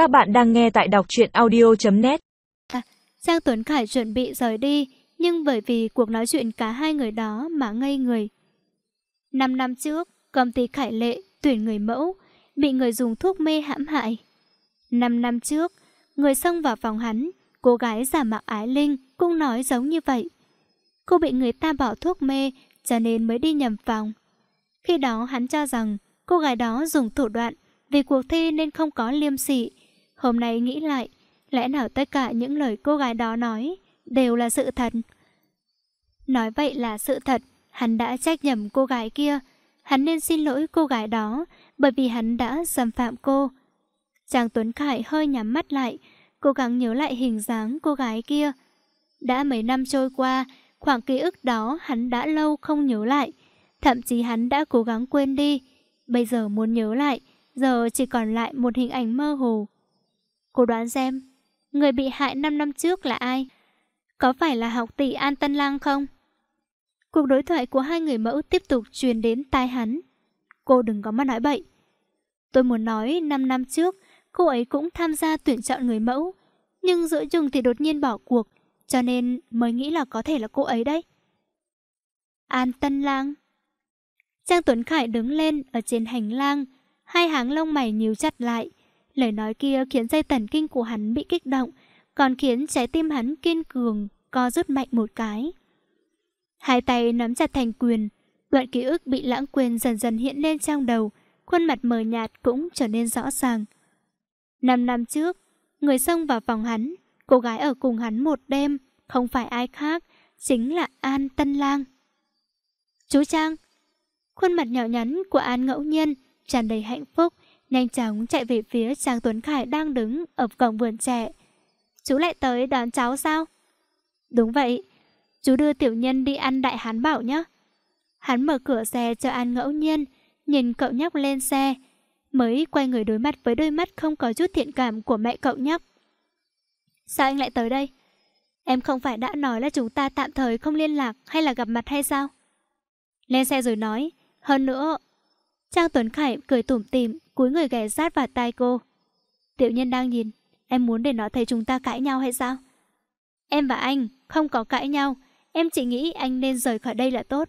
Các bạn đang nghe tại đọc truyện audio.net à, Giang Tuấn Khải chuẩn bị rời đi, nhưng bởi vì cuộc nói chuyện cả hai người đó mà ngây người. Năm năm trước, công ty Khải Lệ tuyển người mẫu, bị người dùng thuốc mê hãm hại. Năm năm trước, người xông vào phòng hắn, cô gái giả mạo ái linh cũng nói giống như vậy. Cô bị người ta bỏ thuốc mê, cho nên mới đi nhầm phòng. Khi đó hắn cho rằng cô gái đó dùng thủ đoạn vì cuộc thi nên không có liêm sỉ. Hôm nay nghĩ lại, lẽ nào tất cả những lời cô gái đó nói đều là sự thật? Nói vậy là sự thật, hắn đã trách nhầm cô gái kia. Hắn nên xin lỗi cô gái đó bởi vì hắn đã xâm phạm cô. Chàng Tuấn Khải hơi nhắm mắt lại, cố gắng nhớ lại hình dáng cô gái kia. Đã mấy năm trôi qua, khoảng ký ức đó hắn đã lâu không nhớ lại. Thậm chí hắn đã cố gắng quên đi. Bây giờ muốn nhớ lại, giờ chỉ còn lại một hình ảnh mơ hồ. Cô đoán xem, người bị hại 5 năm trước là ai? Có phải là học tỷ An Tân Lang không? Cuộc đối thoại của hai người mẫu tiếp tục truyền đến tai hắn. Cô đừng có mà nói bậy. Tôi muốn nói 5 năm trước, cô ấy cũng tham gia tuyển chọn người mẫu. Nhưng giữa chừng thì đột nhiên bỏ cuộc, cho nên mới nghĩ là có thể là cô ấy đấy. An Tân Lang Trang Tuấn Khải đứng lên ở trên hành lang, hai hàng lông mày nhíu chặt lại. Lời nói kia khiến dây thần kinh của hắn bị kích động, còn khiến trái tim hắn kiên cường, co rút mạnh một cái. Hai tay nắm chặt thành quyền, đoạn ký ức bị lãng quên dần dần hiện lên trong đầu, khuôn mặt mờ nhạt cũng trở nên rõ ràng. Năm năm trước, người xông vào phòng hắn, cô gái ở cùng hắn một đêm, không phải ai khác, chính là An Tân Lang. Chú Trang, Khuôn mặt nhỏ nhắn của An ngẫu nhiên, tràn đầy hạnh phúc, nhanh chóng chạy về phía Trang Tuấn Khải đang đứng ở cổng vườn trẻ. Chú lại tới đón cháu sao? Đúng vậy, chú đưa tiểu nhân đi ăn đại hán bảo nhé. Hắn mở cửa xe cho An ngẫu nhiên, nhìn cậu nhóc lên xe, mới quay người đối mặt với đôi mắt không có chút thiện cảm của mẹ cậu nhóc. Sao anh lại tới đây? Em không phải đã nói là chúng ta tạm thời không liên lạc hay là gặp mặt hay sao? Lên xe rồi nói, hơn nữa, Trang Tuấn Khải cười tủm tỉm, cúi người ghé sát vào tai cô. Tiểu nhân đang nhìn, em muốn để nó thấy chúng ta cãi nhau hay sao? Em và anh không có cãi nhau, em chỉ nghĩ anh nên rời khỏi đây là tốt.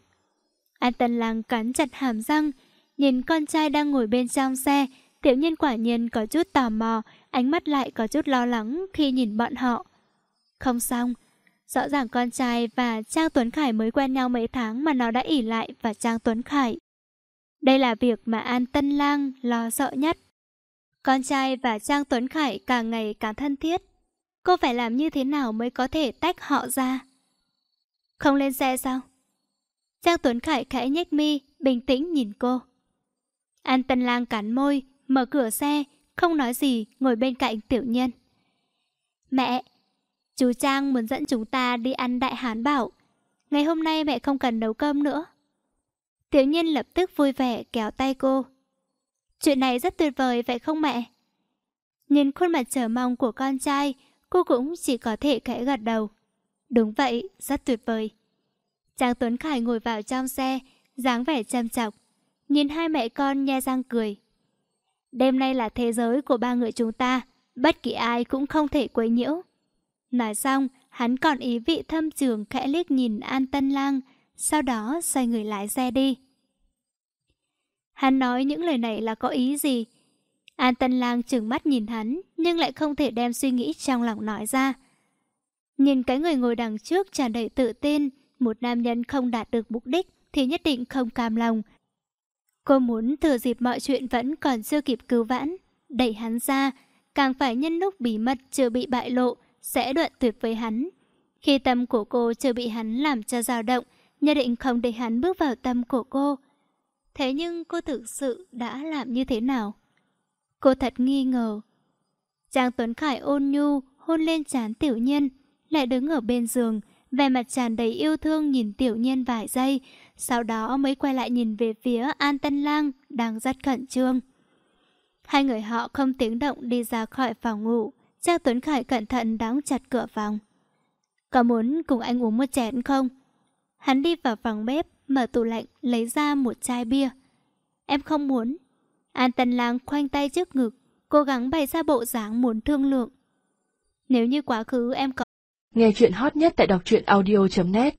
An Tân Lang cắn chặt hàm răng, nhìn con trai đang ngồi bên trong xe, tiểu nhân quả nhiên có chút tò mò, ánh mắt lại có chút lo lắng khi nhìn bọn họ. Không xong, rõ ràng con trai và Trang Tuấn Khải mới quen nhau mấy tháng mà nó đã ỉ lại và Trang Tuấn Khải. Đây là việc mà An Tân Lang lo sợ nhất. Con trai và Trang Tuấn Khải càng ngày càng thân thiết. Cô phải làm như thế nào mới có thể tách họ ra? Không lên xe sao? Trang Tuấn Khải khẽ nhếch mi, bình tĩnh nhìn cô. An Tân Lang cắn môi, mở cửa xe, không nói gì, ngồi bên cạnh tiểu nhân. Mẹ, chú Trang muốn dẫn chúng ta đi ăn đại hán bảo. Ngày hôm nay mẹ không cần nấu cơm nữa. Tiểu nhiên lập tức vui vẻ kéo tay cô. Chuyện này rất tuyệt vời vậy không mẹ? Nhìn khuôn mặt chờ mong của con trai, cô cũng chỉ có thể khẽ gật đầu. Đúng vậy, rất tuyệt vời. Trang Tuấn Khải ngồi vào trong xe, dáng vẻ chăm chọc. Nhìn hai mẹ con nhe răng cười. Đêm nay là thế giới của ba người chúng ta, bất kỳ ai cũng không thể quấy nhiễu. Nói xong, hắn còn ý vị thâm trường khẽ liếc nhìn An Tân Lang, sau đó xoay người lại xe đi. Hắn nói những lời này là có ý gì? An Tân Lang trừng mắt nhìn hắn, nhưng lại không thể đem suy nghĩ trong lòng nói ra. Nhìn cái người ngồi đằng trước tràn đầy tự tin, một nam nhân không đạt được mục đích thì nhất định không cam lòng. Cô muốn thừa dịp mọi chuyện vẫn còn chưa kịp cứu vãn, đẩy hắn ra, càng phải nhân lúc bí mật chưa bị bại lộ, sẽ đoạn tuyệt với hắn. Khi tâm của cô chưa bị hắn làm cho dao động, nhất định không để hắn bước vào tâm của cô. Thế nhưng cô thực sự đã làm như thế nào? Cô thật nghi ngờ. Trang Tuấn Khải ôn nhu, hôn lên trán tiểu nhân, lại đứng ở bên giường, vẻ mặt tràn đầy yêu thương nhìn tiểu nhân vài giây, sau đó mới quay lại nhìn về phía An Tân Lang đang rất khẩn trương. Hai người họ không tiếng động đi ra khỏi phòng ngủ, Trang Tuấn Khải cẩn thận đóng chặt cửa phòng. Có muốn cùng anh uống một chén không? Hắn đi vào phòng bếp, mở tủ lạnh, lấy ra một chai bia. Em không muốn. An Tân Lang khoanh tay trước ngực, cố gắng bày ra bộ dáng muốn thương lượng. Nếu như quá khứ em có... Nghe chuyện hot nhất tại đọc truyện audio.net